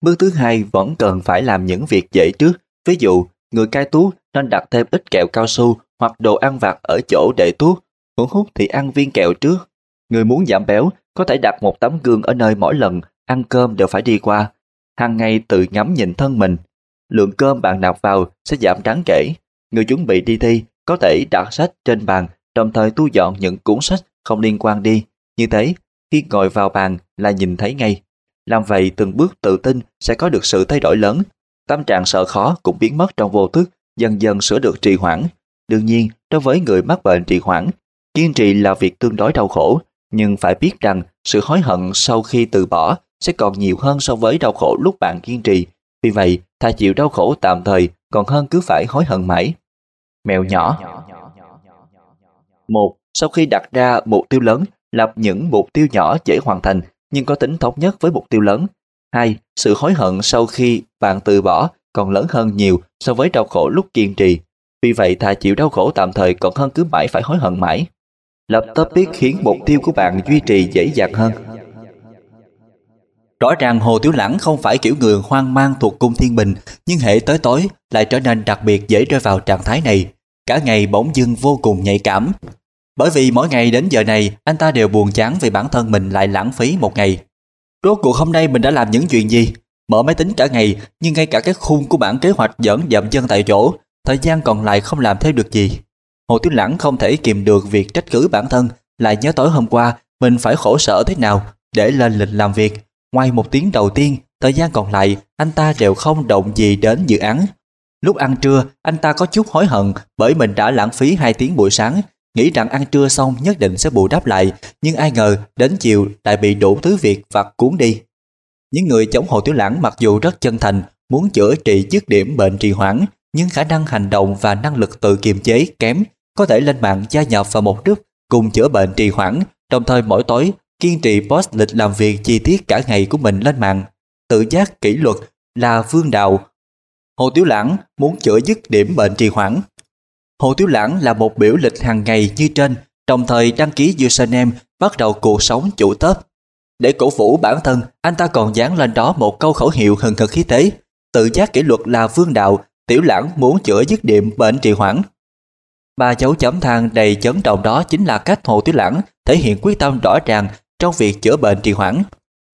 Bước thứ hai vẫn cần phải làm những việc dễ trước. Ví dụ, người cai thuốc nên đặt thêm ít kẹo cao su hoặc đồ ăn vặt ở chỗ để thuốc. Muốn hút thì ăn viên kẹo trước. Người muốn giảm béo có thể đặt một tấm gương ở nơi mỗi lần ăn cơm đều phải đi qua. Hàng ngày tự ngắm nhìn thân mình. Lượng cơm bạn nạp vào sẽ giảm đáng kể. Người chuẩn bị đi thi có thể đặt sách trên bàn đồng thời tu dọn những cuốn sách không liên quan đi. Như thế, khi ngồi vào bàn là nhìn thấy ngay. Làm vậy từng bước tự tin sẽ có được sự thay đổi lớn. Tâm trạng sợ khó cũng biến mất trong vô thức, dần dần sửa được trì hoãn. Đương nhiên, đối với người mắc bệnh trì hoãn, kiên trì là việc tương đối đau khổ, nhưng phải biết rằng sự hối hận sau khi từ bỏ sẽ còn nhiều hơn so với đau khổ lúc bạn kiên trì. Vì vậy, thà chịu đau khổ tạm thời còn hơn cứ phải hối hận mãi. Mèo nhỏ một Sau khi đặt ra mục tiêu lớn, lập những mục tiêu nhỏ dễ hoàn thành nhưng có tính thống nhất với mục tiêu lớn. 2. Sự hối hận sau khi bạn từ bỏ còn lớn hơn nhiều so với đau khổ lúc kiên trì. Vì vậy thà chịu đau khổ tạm thời còn hơn cứ mãi phải hối hận mãi. Lập topic khiến mục tiêu của bạn duy trì dễ dàng hơn. Rõ ràng Hồ Tiểu Lãng không phải kiểu người hoang mang thuộc cung thiên bình, nhưng hệ tới tối lại trở nên đặc biệt dễ rơi vào trạng thái này. Cả ngày bỗng dưng vô cùng nhạy cảm. Bởi vì mỗi ngày đến giờ này, anh ta đều buồn chán vì bản thân mình lại lãng phí một ngày. Rốt cuộc hôm nay mình đã làm những chuyện gì? Mở máy tính cả ngày, nhưng ngay cả cái khung của bản kế hoạch vẫn dậm chân tại chỗ, thời gian còn lại không làm thêm được gì. Hồ Tiểu Lãng không thể kìm được việc trách cứ bản thân, lại nhớ tối hôm qua mình phải khổ sở thế nào để lên lịch làm việc. Ngoài một tiếng đầu tiên, thời gian còn lại anh ta đều không động gì đến dự án. Lúc ăn trưa, anh ta có chút hối hận bởi mình đã lãng phí 2 tiếng buổi sáng, nghĩ rằng ăn trưa xong nhất định sẽ bù đắp lại, nhưng ai ngờ đến chiều lại bị đủ thứ việc vặt cuốn đi. Những người chống Hồ Tiểu Lãng mặc dù rất chân thành, muốn chữa trị dứt điểm bệnh trì hoãn, nhưng khả năng hành động và năng lực tự kiềm chế kém, có thể lên mạng gia nhập vào một group cùng chữa bệnh trì hoãn, đồng thời mỗi tối kiên trì post lịch làm việc chi tiết cả ngày của mình lên mạng. Tự giác kỷ luật là vương đạo. Hồ Tiểu Lãng muốn chữa dứt điểm bệnh trì hoãn. Hồ Tiểu Lãng là một biểu lịch hàng ngày như trên, đồng thời đăng ký username bắt đầu cuộc sống chủ tớp. Để cổ vũ bản thân, anh ta còn dán lên đó một câu khẩu hiệu hừng hực khí thế. Tự giác kỷ luật là vương đạo, Tiểu Lãng muốn chữa dứt điểm bệnh trì hoãn. Ba dấu chấm than đầy chấn động đó chính là cách Hồ Tiểu Lãng thể hiện quyết tâm rõ ràng trong việc chữa bệnh trì hoãn.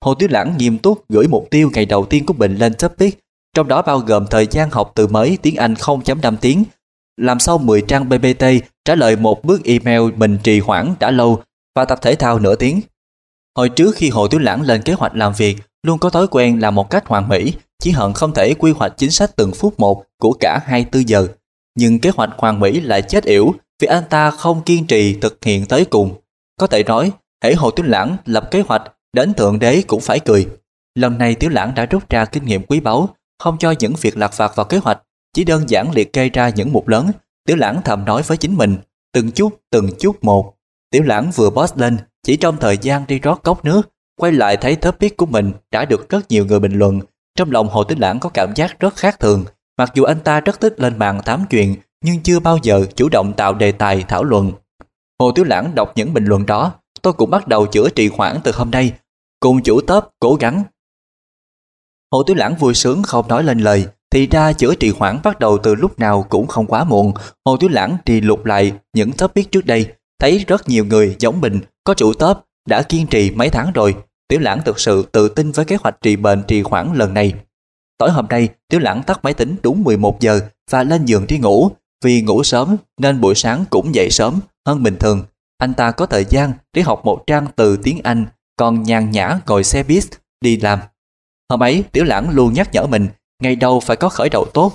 Hồ Tiểu Lãng nghiêm túc gửi mục tiêu ngày đầu tiên của mình lên topic, trong đó bao gồm thời gian học từ mới tiếng Anh 0.5 tiếng, làm sau 10 trang ppt trả lời một bước email mình trì hoãn đã lâu và tập thể thao nửa tiếng. Hồi trước khi Hồ Tiểu Lãng lên kế hoạch làm việc, luôn có thói quen làm một cách hoàn mỹ, chỉ hận không thể quy hoạch chính sách từng phút một của cả 24 giờ. Nhưng kế hoạch hoàn mỹ lại chết yểu vì anh ta không kiên trì thực hiện tới cùng. Có thể nói, hãy Hồ Tiểu Lãng lập kế hoạch, đến Thượng Đế cũng phải cười. Lần này Tiểu Lãng đã rút ra kinh nghiệm quý báu, không cho những việc lạc vặt vào kế hoạch, chỉ đơn giản liệt kê ra những mục lớn. Tiểu Lãng thầm nói với chính mình, từng chút, từng chút một. Tiểu Lãng vừa boss lên, chỉ trong thời gian đi rót cốc nước, quay lại thấy topic của mình đã được rất nhiều người bình luận. Trong lòng Hồ Tiểu Lãng có cảm giác rất khác thường, mặc dù anh ta rất thích lên bàn tám chuyện, nhưng chưa bao giờ chủ động tạo đề tài thảo luận. Hồ Tiểu Lãng đọc những bình luận đó, tôi cũng bắt đầu chữa trị khoản từ hôm nay, cùng chủ tớp cố gắng. Hồ Tiểu Lãng vui sướng không nói lên lời, thì ra chữa trị khoản bắt đầu từ lúc nào cũng không quá muộn. Hồ Tiểu Lãng đi lục lại những topic trước đây, thấy rất nhiều người giống mình có chủ tớp đã kiên trì mấy tháng rồi, Tiểu Lãng thực sự tự tin với kế hoạch trị bệnh trì khoảng lần này. Tối hôm nay, Tiểu Lãng tắt máy tính đúng 11 giờ và lên giường đi ngủ. Vì ngủ sớm nên buổi sáng cũng dậy sớm hơn bình thường. Anh ta có thời gian để học một trang từ tiếng Anh, còn nhàn nhã ngồi xe buýt đi làm. Hôm ấy, Tiểu Lãng luôn nhắc nhở mình ngày đầu phải có khởi đầu tốt.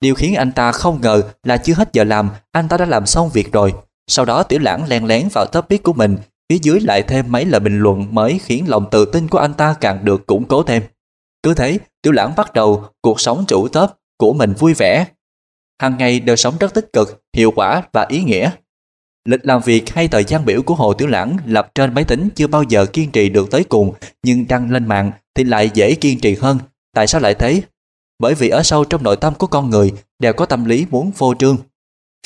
Điều khiến anh ta không ngờ là chưa hết giờ làm, anh ta đã làm xong việc rồi. Sau đó Tiểu Lãng len lén vào topic của mình, phía dưới lại thêm mấy lời bình luận mới khiến lòng tự tin của anh ta càng được củng cố thêm. Cứ thế, Tiểu Lãng bắt đầu cuộc sống chủ tớp của mình vui vẻ. Hàng ngày đều sống rất tích cực, hiệu quả và ý nghĩa. Lịch làm việc hay thời gian biểu của Hồ Tiểu Lãng lập trên máy tính chưa bao giờ kiên trì được tới cùng, nhưng đăng lên mạng thì lại dễ kiên trì hơn. Tại sao lại thế? Bởi vì ở sâu trong nội tâm của con người đều có tâm lý muốn phô trương.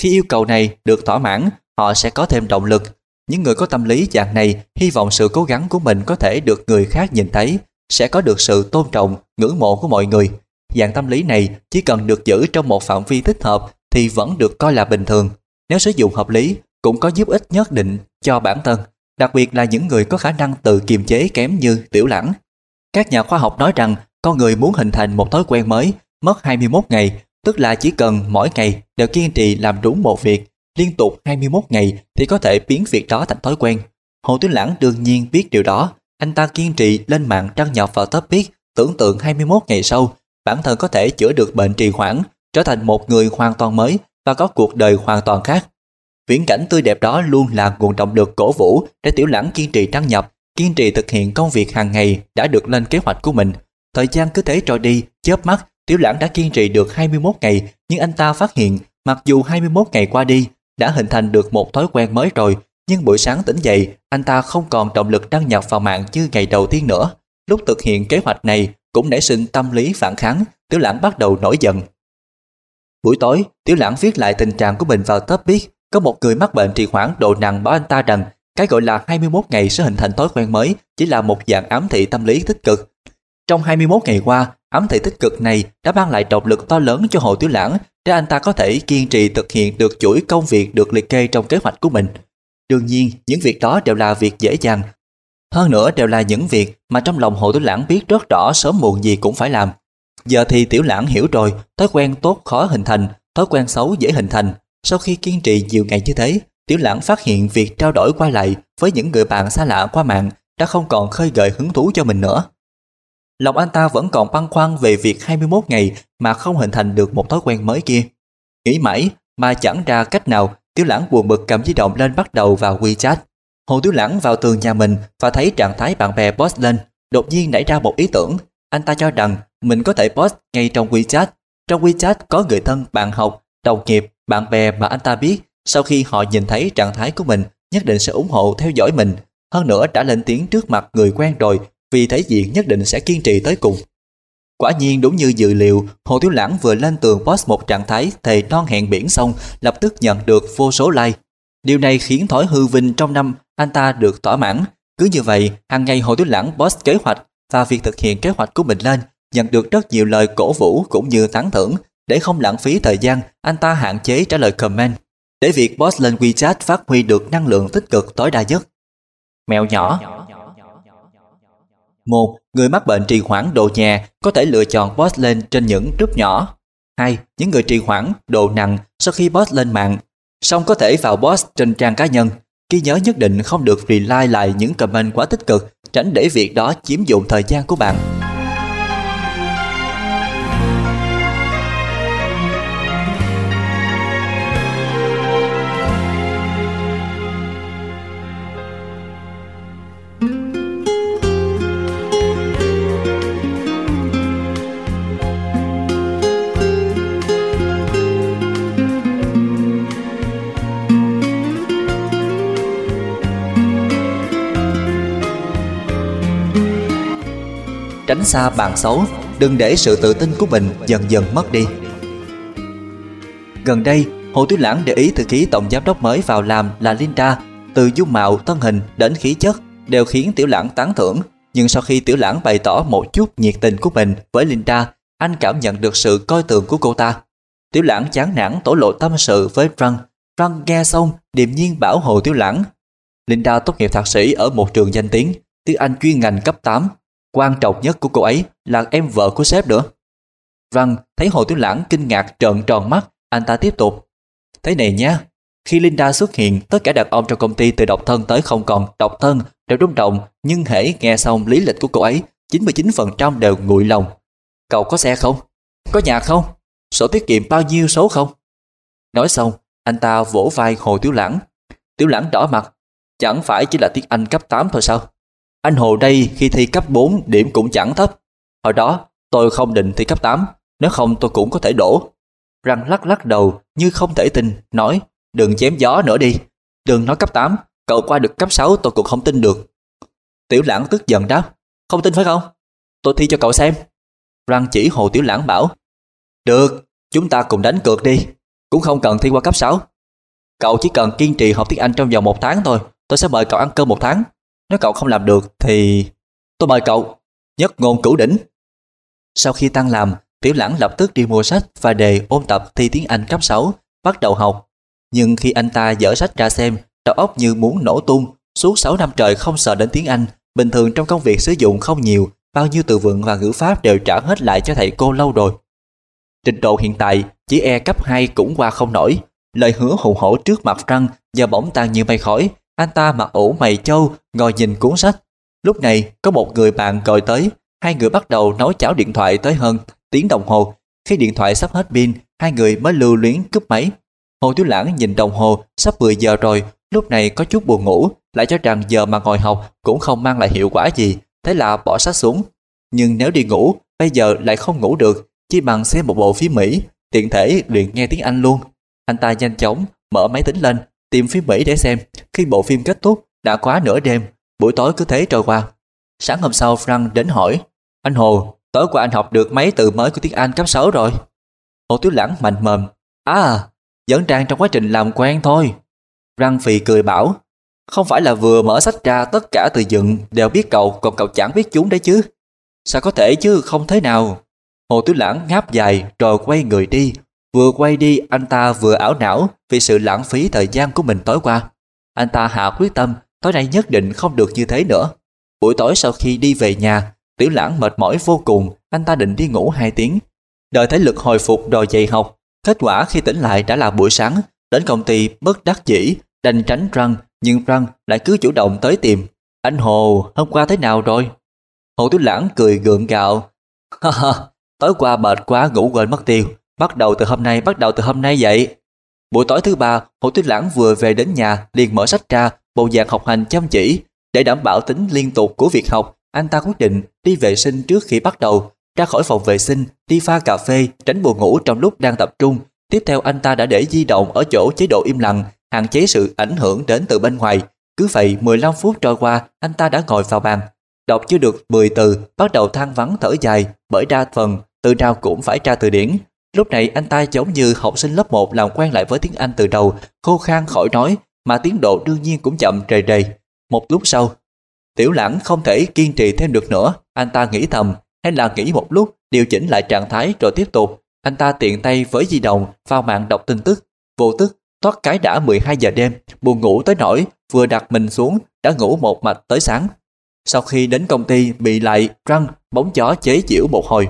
Khi yêu cầu này được thỏa mãn, họ sẽ có thêm động lực. Những người có tâm lý dạng này hy vọng sự cố gắng của mình có thể được người khác nhìn thấy, sẽ có được sự tôn trọng, ngưỡng mộ của mọi người. Dạng tâm lý này chỉ cần được giữ trong một phạm vi thích hợp thì vẫn được coi là bình thường. Nếu sử dụng hợp lý, cũng có giúp ích nhất định cho bản thân, đặc biệt là những người có khả năng tự kiềm chế kém như tiểu lãng. Các nhà khoa học nói rằng con người muốn hình thành một thói quen mới mất 21 ngày, tức là chỉ cần mỗi ngày đều kiên trì làm đúng một việc liên tục 21 ngày thì có thể biến việc đó thành thói quen. Hồ Tuyến Lãng đương nhiên biết điều đó, anh ta kiên trì lên mạng đăng nhập vào topic tưởng tượng 21 ngày sau, bản thân có thể chữa được bệnh trì hoãn, trở thành một người hoàn toàn mới và có cuộc đời hoàn toàn khác. Viễn cảnh tươi đẹp đó luôn là nguồn động lực cổ vũ để Tiểu Lãng kiên trì đăng nhập, kiên trì thực hiện công việc hàng ngày đã được lên kế hoạch của mình. Thời gian cứ thế trôi đi, chớp mắt, Tiểu Lãng đã kiên trì được 21 ngày, nhưng anh ta phát hiện mặc dù 21 ngày qua đi, đã hình thành được một thói quen mới rồi, nhưng buổi sáng tỉnh dậy, anh ta không còn động lực đăng nhập vào mạng như ngày đầu tiên nữa. Lúc thực hiện kế hoạch này cũng nảy sinh tâm lý phản kháng, Tiểu Lãng bắt đầu nổi giận. Buổi tối, Tiểu Lãng viết lại tình trạng của mình vào tớp biết. Có một người mắc bệnh trì hoãn độ nặng bảo anh ta rằng cái gọi là 21 ngày sẽ hình thành thói quen mới chỉ là một dạng ám thị tâm lý tích cực. Trong 21 ngày qua, ám thị tích cực này đã mang lại động lực to lớn cho Hồ Tiểu Lãng để anh ta có thể kiên trì thực hiện được chuỗi công việc được liệt kê trong kế hoạch của mình. Đương nhiên, những việc đó đều là việc dễ dàng. Hơn nữa đều là những việc mà trong lòng Hồ Tiểu Lãng biết rất rõ sớm muộn gì cũng phải làm. Giờ thì Tiểu Lãng hiểu rồi, thói quen tốt khó hình thành, thói quen xấu dễ hình thành. Sau khi kiên trì nhiều ngày như thế, Tiểu Lãng phát hiện việc trao đổi qua lại với những người bạn xa lạ qua mạng đã không còn khơi gợi hứng thú cho mình nữa. Lòng anh ta vẫn còn băn khoăn về việc 21 ngày mà không hình thành được một thói quen mới kia. Nghĩ mãi mà chẳng ra cách nào, Tiểu Lãng buồn bực cầm di động lên bắt đầu vào WeChat. Hồ Tiểu Lãng vào tường nhà mình và thấy trạng thái bạn bè post lên, đột nhiên nảy ra một ý tưởng. Anh ta cho rằng mình có thể post ngay trong WeChat. Trong WeChat có người thân, bạn học, đồng nghiệp, bạn bè mà anh ta biết. Sau khi họ nhìn thấy trạng thái của mình, nhất định sẽ ủng hộ theo dõi mình. Hơn nữa đã lên tiếng trước mặt người quen rồi vì thấy diện nhất định sẽ kiên trì tới cùng. Quả nhiên đúng như dự liệu, Hồ Tiểu Lãng vừa lên tường post một trạng thái thề non hẹn biển xong, lập tức nhận được vô số like. Điều này khiến thói hư vinh trong năm anh ta được thỏa mãn. Cứ như vậy, hàng ngày Hồ Tiểu Lãng post kế hoạch và việc thực hiện kế hoạch của mình lên, nhận được rất nhiều lời cổ vũ cũng như tán thưởng. Để không lãng phí thời gian, anh ta hạn chế trả lời comment, để việc post lên WeChat phát huy được năng lượng tích cực tối đa nhất. Mèo nhỏ một, người mắc bệnh trì hoãn độ nhẹ có thể lựa chọn post lên trên những group nhỏ. Hai, những người trì hoãn độ nặng sau khi post lên mạng, song có thể vào post trên trang cá nhân. Ghi nhớ nhất định không được reply lại những comment quá tích cực, tránh để việc đó chiếm dụng thời gian của bạn. Tránh xa bạn xấu, đừng để sự tự tin của mình dần dần mất đi. Gần đây, Hồ tiểu Lãng để ý thư ký tổng giám đốc mới vào làm là Linda, từ dung mạo, thân hình đến khí chất đều khiến Tiểu Lãng tán thưởng. Nhưng sau khi Tiểu Lãng bày tỏ một chút nhiệt tình của mình với Linda, anh cảm nhận được sự coi thường của cô ta. Tiểu Lãng chán nản tổ lộ tâm sự với Frank. Frank nghe xong, điềm nhiên bảo Hồ Tiểu Lãng. Linda tốt nghiệp thạc sĩ ở một trường danh tiếng, tiếng Anh chuyên ngành cấp 8. Quan trọng nhất của cô ấy là em vợ của sếp nữa. Răng thấy Hồ Tiểu Lãng kinh ngạc trợn tròn mắt, anh ta tiếp tục. Thế này nha, khi Linda xuất hiện, tất cả đàn ông trong công ty từ độc thân tới không còn độc thân đều rung động, nhưng hễ nghe xong lý lịch của cô ấy, 99% đều nguội lòng. Cậu có xe không? Có nhà không? Sổ tiết kiệm bao nhiêu số không? Nói xong, anh ta vỗ vai Hồ Tiểu Lãng. Tiểu Lãng đỏ mặt, chẳng phải chỉ là tiếng Anh cấp 8 thôi sao? Anh Hồ đây khi thi cấp 4 điểm cũng chẳng thấp. Hồi đó tôi không định thi cấp 8, nếu không tôi cũng có thể đổ. Răng lắc lắc đầu như không thể tin, nói đừng chém gió nữa đi. Đừng nói cấp 8, cậu qua được cấp 6 tôi cũng không tin được. Tiểu Lãng tức giận đáp, không tin phải không? Tôi thi cho cậu xem. Răng chỉ Hồ Tiểu Lãng bảo, được, chúng ta cùng đánh cược đi, cũng không cần thi qua cấp 6. Cậu chỉ cần kiên trì học tiếng Anh trong vòng một tháng thôi, tôi sẽ mời cậu ăn cơm một tháng. Nếu cậu không làm được thì tôi mời cậu nhất ngôn cửu đỉnh. Sau khi tăng làm, Tiểu Lãng lập tức đi mua sách và đề ôn tập thi tiếng Anh cấp 6, bắt đầu học. Nhưng khi anh ta dở sách ra xem, đầu óc như muốn nổ tung, suốt 6 năm trời không sợ đến tiếng Anh, bình thường trong công việc sử dụng không nhiều, bao nhiêu từ vựng và ngữ pháp đều trả hết lại cho thầy cô lâu rồi. Trình độ hiện tại, chỉ e cấp 2 cũng qua không nổi. Lời hứa hùng hổ trước mặt Trăng giờ bỗng tan như mây khói. Anh ta mặc ủ mày châu, ngồi nhìn cuốn sách. Lúc này, có một người bạn gọi tới. Hai người bắt đầu nói cháo điện thoại tới hơn tiếng đồng hồ. Khi điện thoại sắp hết pin, hai người mới lưu luyến cúp máy. Hồ Tiểu Lãng nhìn đồng hồ, sắp 10 giờ rồi, lúc này có chút buồn ngủ, lại cho rằng giờ mà ngồi học cũng không mang lại hiệu quả gì, thế là bỏ sách xuống. Nhưng nếu đi ngủ, bây giờ lại không ngủ được, chỉ bằng xem một bộ phim Mỹ, tiện thể luyện nghe tiếng Anh luôn. Anh ta nhanh chóng mở máy tính lên, tìm phim Mỹ để xem. Khi bộ phim kết thúc, đã quá nửa đêm, buổi tối cứ thế trôi qua. Sáng hôm sau Frank đến hỏi, anh Hồ, tối qua anh học được mấy từ mới của tiếng Anh cấp 6 rồi? Hồ Tiếu Lãng mạnh mồm, à, vẫn đang trong quá trình làm quen thôi. Răng phì cười bảo, không phải là vừa mở sách ra tất cả từ dựng đều biết cậu còn cậu chẳng biết chúng đấy chứ. Sao có thể chứ không thế nào. Hồ Tiếu Lãng ngáp dài rồi quay người đi. Vừa quay đi anh ta vừa ảo não vì sự lãng phí thời gian của mình tối qua. Anh ta hạ quyết tâm tối nay nhất định không được như thế nữa. Buổi tối sau khi đi về nhà, Tiểu Lãng mệt mỏi vô cùng, anh ta định đi ngủ 2 tiếng. Đợi thấy lực hồi phục đòi dậy học, kết quả khi tỉnh lại đã là buổi sáng, đến công ty bất đắc dĩ, đành tránh răng, nhưng răng lại cứ chủ động tới tìm. Anh Hồ, hôm qua thế nào rồi? Hồ Tiểu Lãng cười gượng gạo. Ha ha, Tối qua mệt quá ngủ quên mất tiêu, bắt đầu từ hôm nay, bắt đầu từ hôm nay vậy. Buổi tối thứ ba, Hồ Tuyết Lãng vừa về đến nhà liền mở sách ra, bộ dạng học hành chăm chỉ. Để đảm bảo tính liên tục của việc học, anh ta quyết định đi vệ sinh trước khi bắt đầu, ra khỏi phòng vệ sinh, đi pha cà phê, tránh buồn ngủ trong lúc đang tập trung. Tiếp theo anh ta đã để di động ở chỗ chế độ im lặng, hạn chế sự ảnh hưởng đến từ bên ngoài. Cứ vậy 15 phút trôi qua, anh ta đã ngồi vào bàn. Đọc chưa được 10 từ, bắt đầu than vắng thở dài, bởi đa phần từ nào cũng phải tra từ điển. Lúc này anh ta giống như học sinh lớp 1 làm quen lại với tiếng Anh từ đầu, khô khan khỏi nói, mà tiến độ đương nhiên cũng chậm trề đầy Một lúc sau, Tiểu lãng không thể kiên trì thêm được nữa, anh ta nghĩ thầm, hay là nghĩ một lúc, điều chỉnh lại trạng thái rồi tiếp tục. Anh ta tiện tay với di động, vào mạng đọc tin tức. Vô tức, thoát cái đã 12 giờ đêm, buồn ngủ tới nỗi, vừa đặt mình xuống, đã ngủ một mạch tới sáng. Sau khi đến công ty bị lại răng, bóng chó chế giễu một hồi,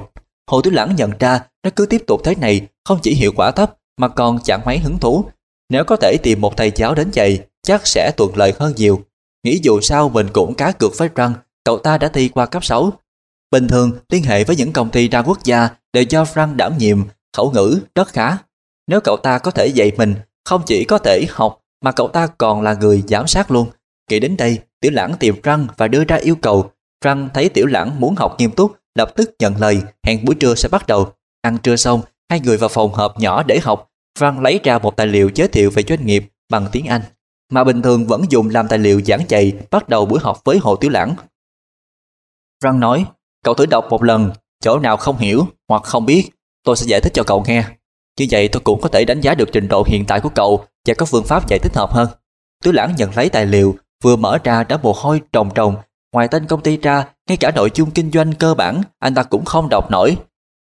Hồ Tiểu Lãng nhận ra nó cứ tiếp tục thế này không chỉ hiệu quả thấp mà còn chẳng mấy hứng thú. Nếu có thể tìm một thầy giáo đến dạy, chắc sẽ thuận lợi hơn nhiều. Nghĩ dù sao mình cũng cá cược với răng, cậu ta đã thi qua cấp 6. Bình thường, liên hệ với những công ty đa quốc gia đều do Frank đảm nhiệm, khẩu ngữ rất khá. Nếu cậu ta có thể dạy mình, không chỉ có thể học mà cậu ta còn là người giám sát luôn. Kể đến đây, Tiểu Lãng tìm Frank và đưa ra yêu cầu. Frank thấy Tiểu Lãng muốn học nghiêm túc lập tức nhận lời hẹn buổi trưa sẽ bắt đầu. Ăn trưa xong, hai người vào phòng họp nhỏ để học. Văn lấy ra một tài liệu giới thiệu về doanh nghiệp bằng tiếng Anh, mà bình thường vẫn dùng làm tài liệu giảng dạy bắt đầu buổi học với Hồ Tiểu Lãng. Văn nói, cậu thử đọc một lần, chỗ nào không hiểu hoặc không biết, tôi sẽ giải thích cho cậu nghe. Như vậy tôi cũng có thể đánh giá được trình độ hiện tại của cậu và có phương pháp giải thích hợp hơn. Tiểu Lãng nhận lấy tài liệu, vừa mở ra đã mồ hôi trồng trồng Ngoài tên công ty ra, ngay cả nội dung kinh doanh cơ bản anh ta cũng không đọc nổi.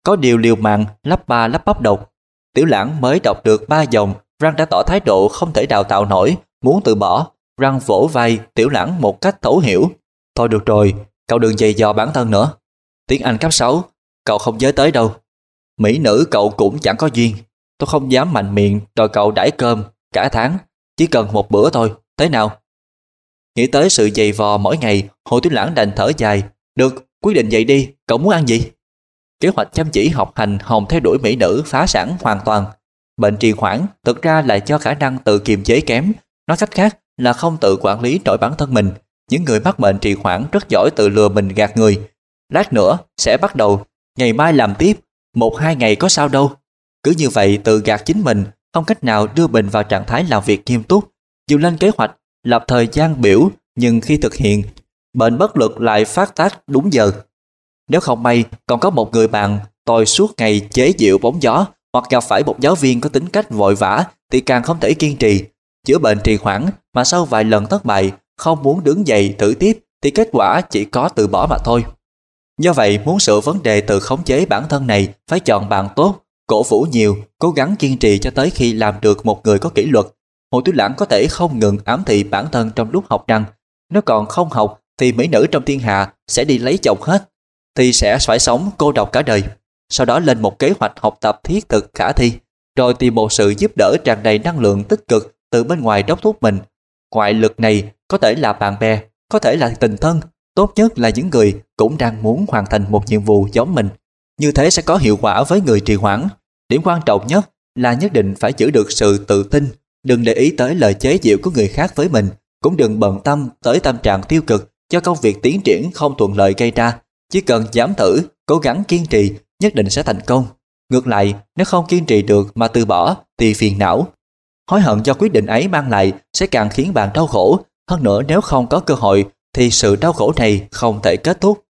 Có điều liều mạng, lắp ba lắp bắp đọc. Tiểu lãng mới đọc được ba dòng, Răng đã tỏ thái độ không thể đào tạo nổi, muốn từ bỏ. Răng vỗ vai Tiểu lãng một cách thấu hiểu. Thôi được rồi, cậu đừng dày dò bản thân nữa. Tiếng Anh cấp 6, cậu không giới tới đâu. Mỹ nữ cậu cũng chẳng có duyên. Tôi không dám mạnh miệng đòi cậu đãi cơm cả tháng, chỉ cần một bữa thôi, thế nào? Nghĩ tới sự dày vò mỗi ngày, Hồ Tiểu Lãng đành thở dài. Được, quyết định vậy đi, cậu muốn ăn gì? Kế hoạch chăm chỉ học hành Hồng theo đuổi mỹ nữ phá sản hoàn toàn. Bệnh trì hoãn thực ra là do khả năng tự kiềm chế kém. Nói cách khác là không tự quản lý nổi bản thân mình. Những người mắc bệnh trì hoãn rất giỏi tự lừa mình gạt người. Lát nữa sẽ bắt đầu, ngày mai làm tiếp, một hai ngày có sao đâu. Cứ như vậy tự gạt chính mình, không cách nào đưa mình vào trạng thái làm việc nghiêm túc. Dù lên kế hoạch, lập thời gian biểu, nhưng khi thực hiện, bệnh bất lực lại phát tác đúng giờ. Nếu không may còn có một người bạn tôi suốt ngày chế giễu bóng gió hoặc gặp phải một giáo viên có tính cách vội vã thì càng không thể kiên trì. Chữa bệnh trì hoãn mà sau vài lần thất bại không muốn đứng dậy thử tiếp thì kết quả chỉ có từ bỏ mà thôi. Do vậy muốn sửa vấn đề từ khống chế bản thân này phải chọn bạn tốt, cổ vũ nhiều, cố gắng kiên trì cho tới khi làm được một người có kỷ luật. Hồ Tuyết Lãng có thể không ngừng ám thị bản thân trong lúc học rằng nếu còn không học thì mỹ nữ trong thiên hạ sẽ đi lấy chồng hết thì sẽ phải sống cô độc cả đời. Sau đó lên một kế hoạch học tập thiết thực khả thi, rồi tìm một sự giúp đỡ tràn đầy năng lượng tích cực từ bên ngoài đốc thúc mình. Ngoại lực này có thể là bạn bè, có thể là tình thân, tốt nhất là những người cũng đang muốn hoàn thành một nhiệm vụ giống mình. Như thế sẽ có hiệu quả với người trì hoãn. Điểm quan trọng nhất là nhất định phải giữ được sự tự tin, đừng để ý tới lời chế giễu của người khác với mình, cũng đừng bận tâm tới tâm trạng tiêu cực cho công việc tiến triển không thuận lợi gây ra chỉ cần dám thử, cố gắng kiên trì, nhất định sẽ thành công. Ngược lại, nếu không kiên trì được mà từ bỏ thì phiền não. Hối hận do quyết định ấy mang lại sẽ càng khiến bạn đau khổ. Hơn nữa nếu không có cơ hội thì sự đau khổ này không thể kết thúc.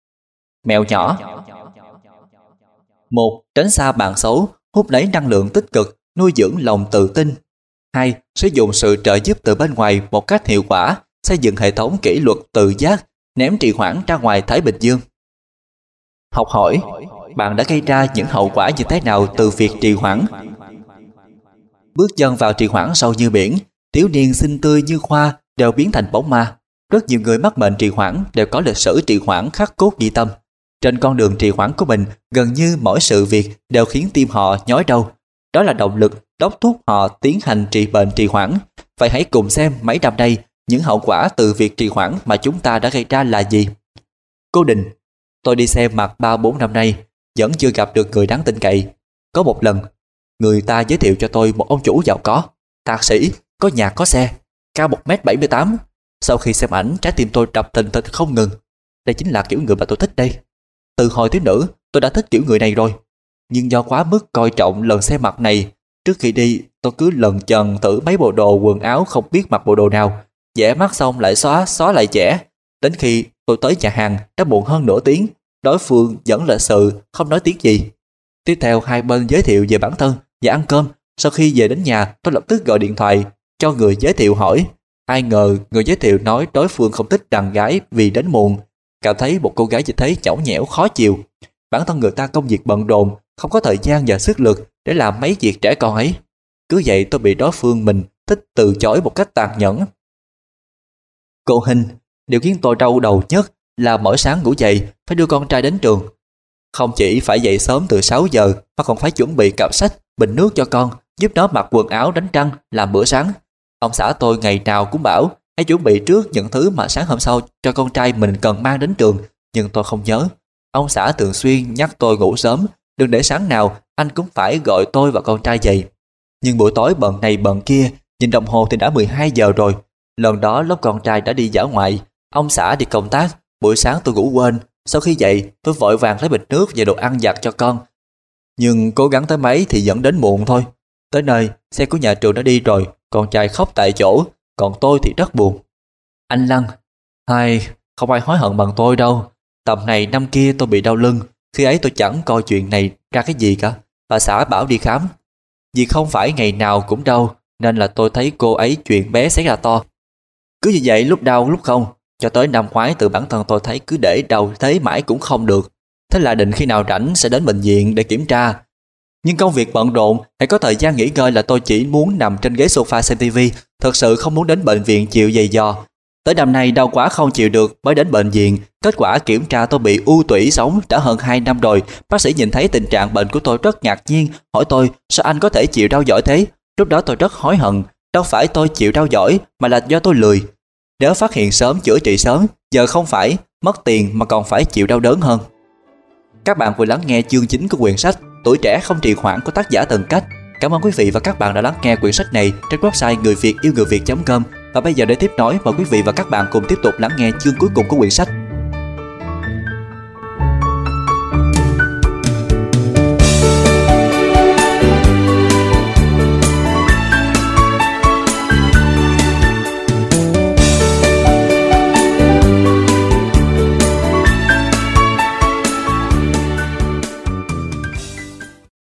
Mèo nhỏ một Tránh xa bạn xấu, hút lấy năng lượng tích cực, nuôi dưỡng lòng tự tin. 2. Sử dụng sự trợ giúp từ bên ngoài một cách hiệu quả, xây dựng hệ thống kỷ luật tự giác, ném trì hoãn ra ngoài Thái Bình Dương. Học hỏi, bạn đã gây ra những hậu quả như thế nào từ việc trì hoãn? Bước chân vào trì hoãn sâu như biển, thiếu niên xinh tươi như khoa đều biến thành bóng ma. Rất nhiều người mắc bệnh trì hoãn đều có lịch sử trì hoãn khắc cốt ghi tâm. Trên con đường trì hoãn của mình, gần như mỗi sự việc đều khiến tim họ nhói đau. Đó là động lực đốc thúc họ tiến hành trị bệnh trì hoãn. Vậy hãy cùng xem mấy năm nay những hậu quả từ việc trì hoãn mà chúng ta đã gây ra là gì. Cô Đình Tôi đi xem mặt ba bốn năm nay, vẫn chưa gặp được người đáng tin cậy. Có một lần, người ta giới thiệu cho tôi một ông chủ giàu có, thạc sĩ, có nhà có xe, cao 1m78. Sau khi xem ảnh, trái tim tôi đập thình thịch không ngừng. Đây chính là kiểu người mà tôi thích đây. Từ hồi thiếu nữ, tôi đã thích kiểu người này rồi. Nhưng do quá mức coi trọng lần xem mặt này, trước khi đi tôi cứ lần chần thử mấy bộ đồ quần áo không biết mặc bộ đồ nào. Vẽ mắt xong lại xóa, xóa lại vẽ. Đến khi Tôi tới nhà hàng đã muộn hơn nửa tiếng, đối phương vẫn là sự không nói tiếng gì. Tiếp theo hai bên giới thiệu về bản thân và ăn cơm. Sau khi về đến nhà, tôi lập tức gọi điện thoại cho người giới thiệu hỏi. Ai ngờ người giới thiệu nói đối phương không thích đàn gái vì đến muộn. Cảm thấy một cô gái chỉ thế chảo nhẽo khó chịu. Bản thân người ta công việc bận rộn, không có thời gian và sức lực để làm mấy việc trẻ con ấy. Cứ vậy tôi bị đối phương mình thích từ chối một cách tàn nhẫn. Cô Hình Điều khiến tôi đau đầu nhất là mỗi sáng ngủ dậy phải đưa con trai đến trường. Không chỉ phải dậy sớm từ 6 giờ mà còn phải chuẩn bị cặp sách, bình nước cho con, giúp nó mặc quần áo đánh răng, làm bữa sáng. Ông xã tôi ngày nào cũng bảo hãy chuẩn bị trước những thứ mà sáng hôm sau cho con trai mình cần mang đến trường, nhưng tôi không nhớ. Ông xã thường xuyên nhắc tôi ngủ sớm, đừng để sáng nào anh cũng phải gọi tôi và con trai dậy. Nhưng buổi tối bận này bận kia, nhìn đồng hồ thì đã 12 giờ rồi. Lần đó lúc con trai đã đi dã ngoại, Ông xã đi công tác, buổi sáng tôi ngủ quên, sau khi dậy tôi vội vàng lấy bịch nước và đồ ăn giặt cho con. Nhưng cố gắng tới mấy thì dẫn đến muộn thôi. Tới nơi, xe của nhà trường đã đi rồi, con trai khóc tại chỗ, còn tôi thì rất buồn. Anh Lăng, hay không ai hối hận bằng tôi đâu. Tầm này năm kia tôi bị đau lưng, khi ấy tôi chẳng coi chuyện này ra cái gì cả. Bà xã bảo đi khám. Vì không phải ngày nào cũng đau, nên là tôi thấy cô ấy chuyện bé xảy ra to. Cứ như vậy lúc đau lúc không, cho tới năm ngoái từ bản thân tôi thấy cứ để đau thế mãi cũng không được. Thế là định khi nào rảnh sẽ đến bệnh viện để kiểm tra. Nhưng công việc bận rộn hãy có thời gian nghỉ ngơi là tôi chỉ muốn nằm trên ghế sofa xem TV, thật sự không muốn đến bệnh viện chịu dày dò. Tới năm nay đau quá không chịu được mới đến bệnh viện. Kết quả kiểm tra tôi bị u tủy sống đã hơn 2 năm rồi. Bác sĩ nhìn thấy tình trạng bệnh của tôi rất ngạc nhiên, hỏi tôi sao anh có thể chịu đau giỏi thế. Lúc đó tôi rất hối hận, đâu phải tôi chịu đau giỏi mà là do tôi lười. Nếu phát hiện sớm chữa trị sớm, giờ không phải mất tiền mà còn phải chịu đau đớn hơn. Các bạn vừa lắng nghe chương chính của quyển sách Tuổi trẻ không trì hoãn của tác giả Tần Cách. Cảm ơn quý vị và các bạn đã lắng nghe quyển sách này trên website người việt yêu người việt.com và bây giờ để tiếp nối, mời quý vị và các bạn cùng tiếp tục lắng nghe chương cuối cùng của quyển sách